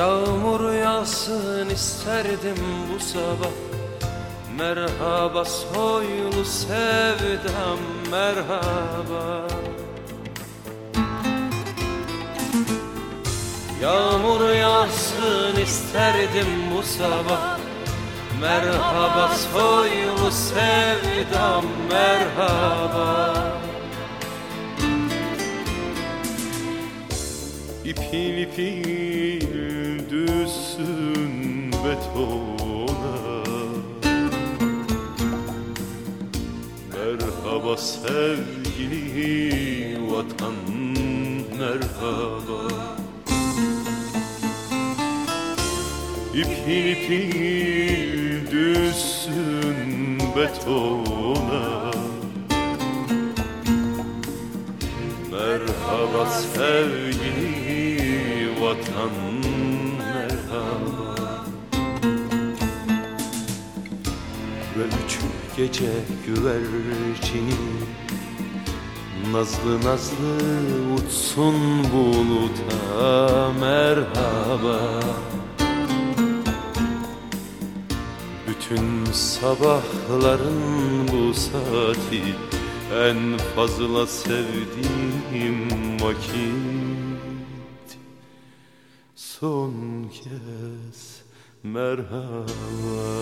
Yağmur yağsın isterdim bu sabah. Merhaba soylu sevdam merhaba. Yağmur yağsın isterdim bu sabah. Merhaba soylu sevdam merhaba. İpil ipil düşsün betona Merhaba sevgili vatan merhaba. İpil ipil düşsün betona. Merhaba sevgili vatan merhaba. Ve üç gece güvercini Nazlı nazlı uçsun buluta merhaba. Bütün sabahların bu saati en fazla sevdiğim vakit. Son kez merhaba